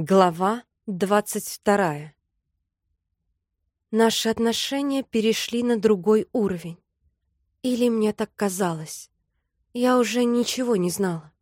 Глава двадцать вторая. Наши отношения перешли на другой уровень. Или мне так казалось. Я уже ничего не знала.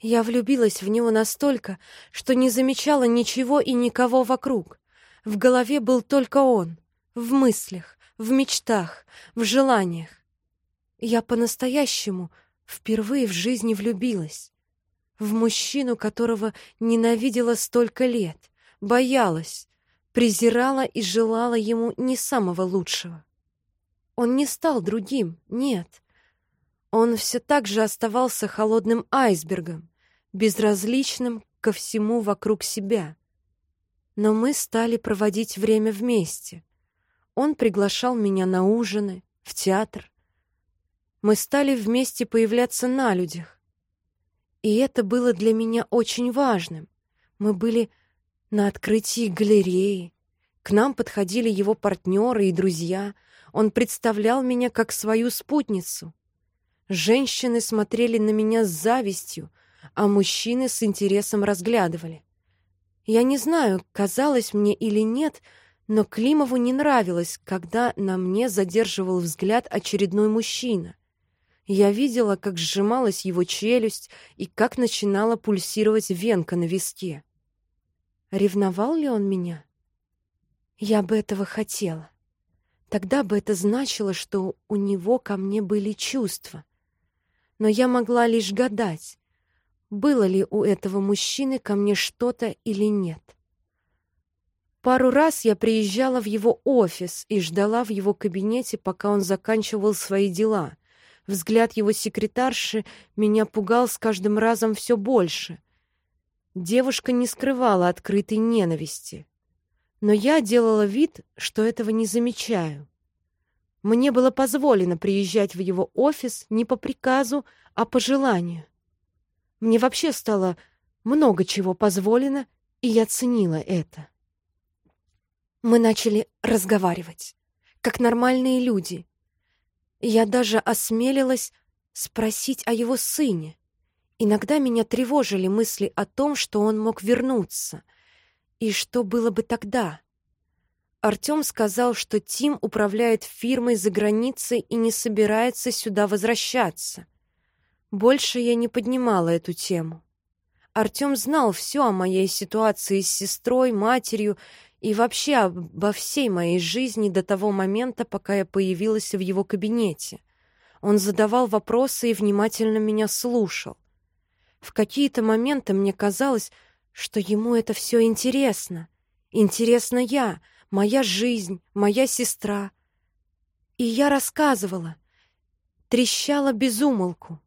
Я влюбилась в него настолько, что не замечала ничего и никого вокруг. В голове был только он, в мыслях, в мечтах, в желаниях. Я по-настоящему впервые в жизни влюбилась в мужчину, которого ненавидела столько лет, боялась, презирала и желала ему не самого лучшего. Он не стал другим, нет. Он все так же оставался холодным айсбергом, безразличным ко всему вокруг себя. Но мы стали проводить время вместе. Он приглашал меня на ужины, в театр. Мы стали вместе появляться на людях, и это было для меня очень важным. Мы были на открытии галереи. К нам подходили его партнеры и друзья. Он представлял меня как свою спутницу. Женщины смотрели на меня с завистью, а мужчины с интересом разглядывали. Я не знаю, казалось мне или нет, но Климову не нравилось, когда на мне задерживал взгляд очередной мужчина. Я видела, как сжималась его челюсть и как начинала пульсировать венка на виске. Ревновал ли он меня? Я бы этого хотела. Тогда бы это значило, что у него ко мне были чувства. Но я могла лишь гадать, было ли у этого мужчины ко мне что-то или нет. Пару раз я приезжала в его офис и ждала в его кабинете, пока он заканчивал свои дела — Взгляд его секретарши меня пугал с каждым разом все больше. Девушка не скрывала открытой ненависти. Но я делала вид, что этого не замечаю. Мне было позволено приезжать в его офис не по приказу, а по желанию. Мне вообще стало много чего позволено, и я ценила это. Мы начали разговаривать, как нормальные люди, я даже осмелилась спросить о его сыне. Иногда меня тревожили мысли о том, что он мог вернуться. И что было бы тогда? Артём сказал, что Тим управляет фирмой за границей и не собирается сюда возвращаться. Больше я не поднимала эту тему. Артём знал все о моей ситуации с сестрой, матерью и вообще обо всей моей жизни до того момента, пока я появилась в его кабинете. Он задавал вопросы и внимательно меня слушал. В какие-то моменты мне казалось, что ему это все интересно. Интересна я, моя жизнь, моя сестра. И я рассказывала, трещала без умолку.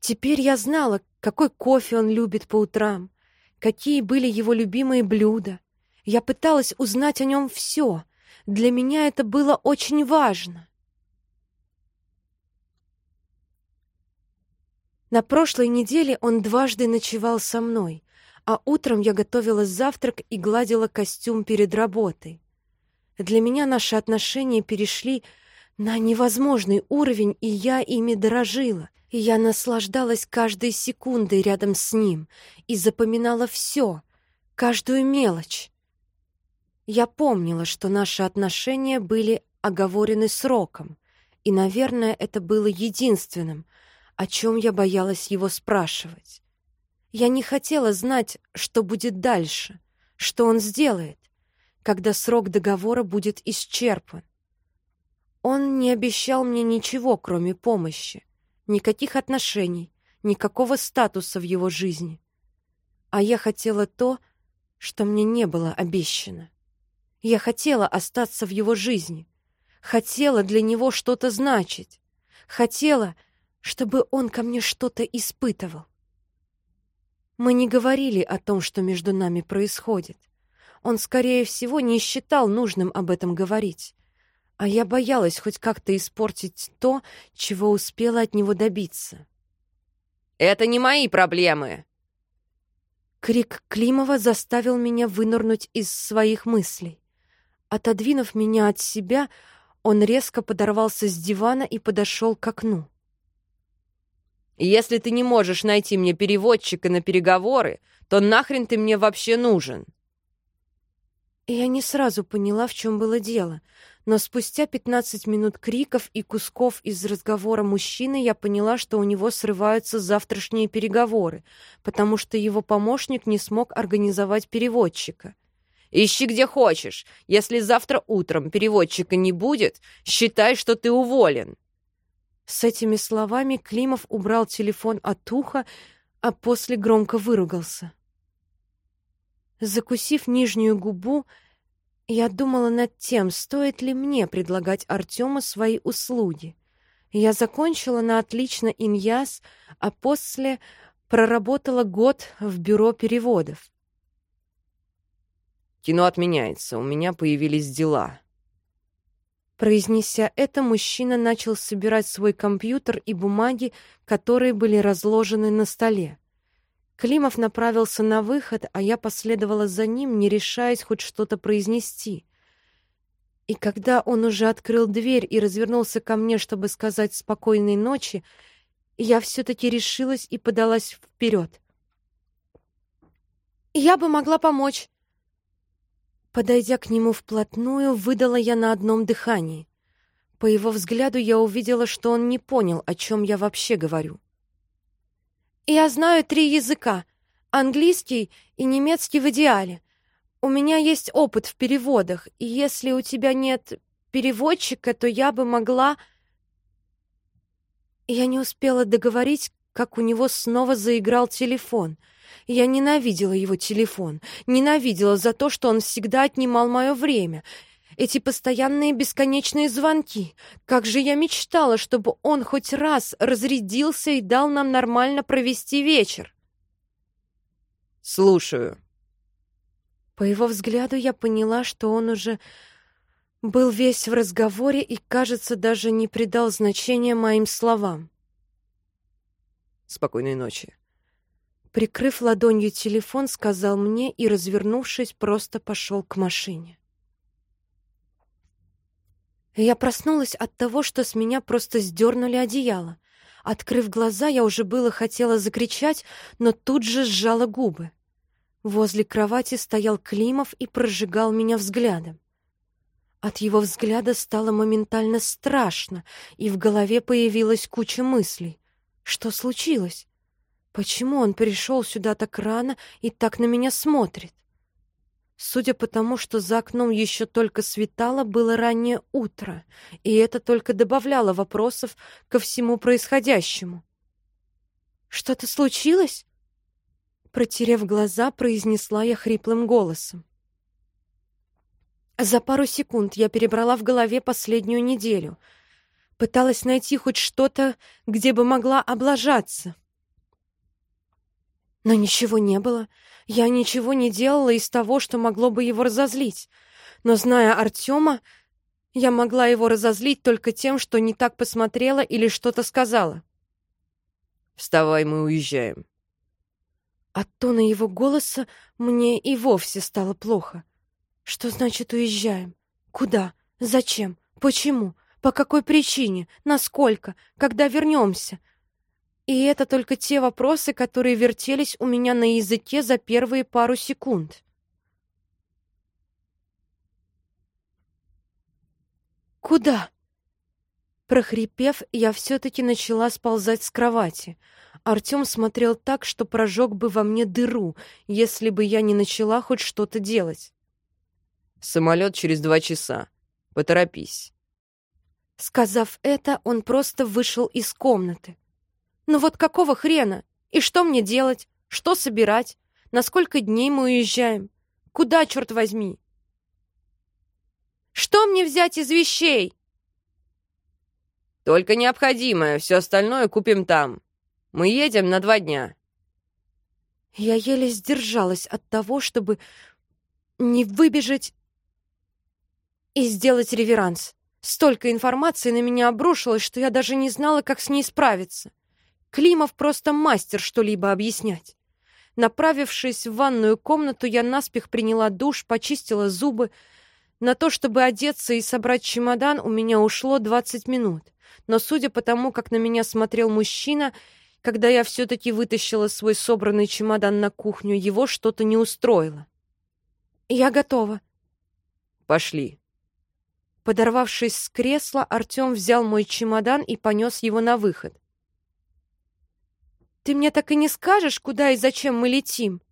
Теперь я знала, какой кофе он любит по утрам, какие были его любимые блюда, я пыталась узнать о нем все. Для меня это было очень важно. На прошлой неделе он дважды ночевал со мной, а утром я готовила завтрак и гладила костюм перед работой. Для меня наши отношения перешли на невозможный уровень, и я ими дорожила. И я наслаждалась каждой секундой рядом с ним и запоминала все, каждую мелочь. Я помнила, что наши отношения были оговорены сроком, и, наверное, это было единственным, о чем я боялась его спрашивать. Я не хотела знать, что будет дальше, что он сделает, когда срок договора будет исчерпан. Он не обещал мне ничего, кроме помощи, никаких отношений, никакого статуса в его жизни. А я хотела то, что мне не было обещано. Я хотела остаться в его жизни, хотела для него что-то значить, хотела, чтобы он ко мне что-то испытывал. Мы не говорили о том, что между нами происходит. Он, скорее всего, не считал нужным об этом говорить. А я боялась хоть как-то испортить то, чего успела от него добиться. «Это не мои проблемы!» Крик Климова заставил меня вынырнуть из своих мыслей. Отодвинув меня от себя, он резко подорвался с дивана и подошел к окну. Если ты не можешь найти мне переводчика на переговоры, то нахрен ты мне вообще нужен?» Я не сразу поняла, в чем было дело, но спустя 15 минут криков и кусков из разговора мужчины я поняла, что у него срываются завтрашние переговоры, потому что его помощник не смог организовать переводчика. «Ищи где хочешь. Если завтра утром переводчика не будет, считай, что ты уволен». С этими словами Климов убрал телефон от уха, а после громко выругался. Закусив нижнюю губу, я думала над тем, стоит ли мне предлагать Артему свои услуги. Я закончила на отлично иньяс, а после проработала год в бюро переводов. «Кино отменяется, у меня появились дела». Произнеся это, мужчина начал собирать свой компьютер и бумаги, которые были разложены на столе. Климов направился на выход, а я последовала за ним, не решаясь хоть что-то произнести. И когда он уже открыл дверь и развернулся ко мне, чтобы сказать спокойной ночи, я все-таки решилась и подалась вперед. «Я бы могла помочь!» Подойдя к нему вплотную, выдала я на одном дыхании. По его взгляду я увидела, что он не понял, о чем я вообще говорю. Я знаю три языка — английский и немецкий в идеале. У меня есть опыт в переводах, и если у тебя нет переводчика, то я бы могла... Я не успела договорить, как у него снова заиграл телефон. Я ненавидела его телефон, ненавидела за то, что он всегда отнимал мое время — эти постоянные бесконечные звонки. Как же я мечтала, чтобы он хоть раз разрядился и дал нам нормально провести вечер. Слушаю. По его взгляду я поняла, что он уже был весь в разговоре и, кажется, даже не придал значения моим словам. Спокойной ночи. Прикрыв ладонью телефон, сказал мне и, развернувшись, просто пошел к машине. Я проснулась от того, что с меня просто сдернули одеяло. Открыв глаза, я уже было хотела закричать, но тут же сжала губы. Возле кровати стоял Климов и прожигал меня взглядом. От его взгляда стало моментально страшно, и в голове появилась куча мыслей. Что случилось? Почему он пришел сюда так рано и так на меня смотрит? Судя по тому, что за окном еще только светало, было раннее утро, и это только добавляло вопросов ко всему происходящему. «Что-то случилось?» Протерев глаза, произнесла я хриплым голосом. За пару секунд я перебрала в голове последнюю неделю. Пыталась найти хоть что-то, где бы могла облажаться. Но ничего не было. Я ничего не делала из того, что могло бы его разозлить. Но, зная Артема, я могла его разозлить только тем, что не так посмотрела или что-то сказала. «Вставай, мы уезжаем». От тона его голоса мне и вовсе стало плохо. Что значит уезжаем? Куда? Зачем? Почему? По какой причине? Насколько? Когда вернемся? И это только те вопросы, которые вертелись у меня на языке за первые пару секунд. «Куда?» Прохрипев, я все-таки начала сползать с кровати. Артем смотрел так, что прожег бы во мне дыру, если бы я не начала хоть что-то делать. «Самолет через два часа. Поторопись». Сказав это, он просто вышел из комнаты. Ну вот какого хрена? И что мне делать? Что собирать? На сколько дней мы уезжаем? Куда, черт возьми? Что мне взять из вещей? Только необходимое, все остальное купим там. Мы едем на два дня. Я еле сдержалась от того, чтобы не выбежать и сделать реверанс. Столько информации на меня обрушилось, что я даже не знала, как с ней справиться. Климов просто мастер что-либо объяснять. Направившись в ванную комнату, я наспех приняла душ, почистила зубы. На то, чтобы одеться и собрать чемодан, у меня ушло 20 минут. Но судя по тому, как на меня смотрел мужчина, Когда я все-таки вытащила свой собранный чемодан на кухню, его что-то не устроило. «Я готова». «Пошли». Подорвавшись с кресла, Артем взял мой чемодан и понес его на выход. «Ты мне так и не скажешь, куда и зачем мы летим?»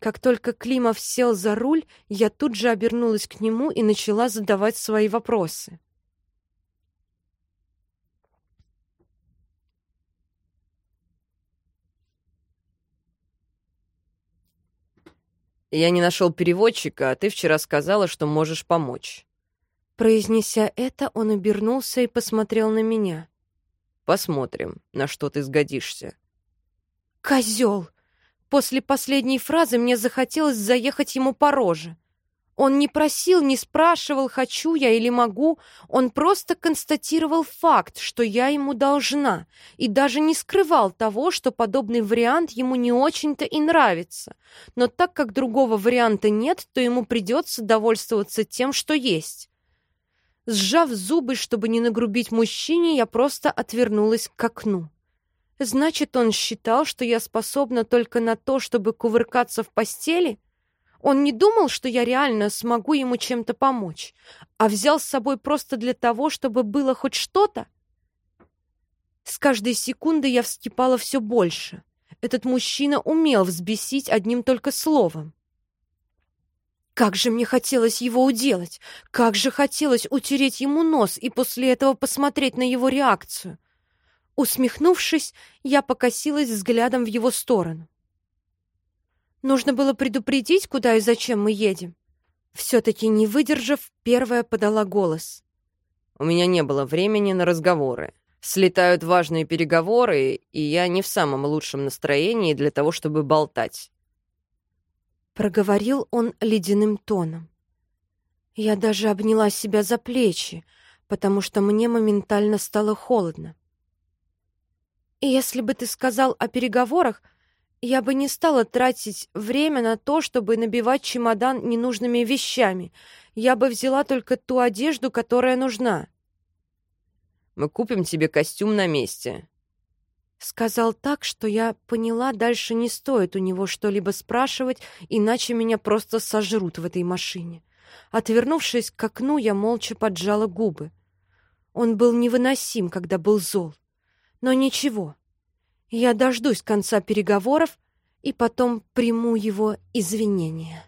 Как только Климов сел за руль, я тут же обернулась к нему и начала задавать свои вопросы. «Я не нашел переводчика, а ты вчера сказала, что можешь помочь». Произнеся это, он обернулся и посмотрел на меня. «Посмотрим, на что ты сгодишься». «Козел!» После последней фразы мне захотелось заехать ему по роже. Он не просил, не спрашивал, хочу я или могу, он просто констатировал факт, что я ему должна, и даже не скрывал того, что подобный вариант ему не очень-то и нравится. Но так как другого варианта нет, то ему придется довольствоваться тем, что есть. Сжав зубы, чтобы не нагрубить мужчине, я просто отвернулась к окну. Значит, он считал, что я способна только на то, чтобы кувыркаться в постели? Он не думал, что я реально смогу ему чем-то помочь, а взял с собой просто для того, чтобы было хоть что-то? С каждой секундой я вскипала все больше. Этот мужчина умел взбесить одним только словом. Как же мне хотелось его уделать! Как же хотелось утереть ему нос и после этого посмотреть на его реакцию! Усмехнувшись, я покосилась взглядом в его сторону. Нужно было предупредить, куда и зачем мы едем. Все-таки не выдержав, первая подала голос. «У меня не было времени на разговоры. Слетают важные переговоры, и я не в самом лучшем настроении для того, чтобы болтать». Проговорил он ледяным тоном. Я даже обняла себя за плечи, потому что мне моментально стало холодно. «Если бы ты сказал о переговорах, я бы не стала тратить время на то, чтобы набивать чемодан ненужными вещами. Я бы взяла только ту одежду, которая нужна. Мы купим тебе костюм на месте. Сказал так, что я поняла, дальше не стоит у него что-либо спрашивать, иначе меня просто сожрут в этой машине. Отвернувшись к окну, я молча поджала губы. Он был невыносим, когда был зол. Но ничего, я дождусь конца переговоров и потом приму его извинения.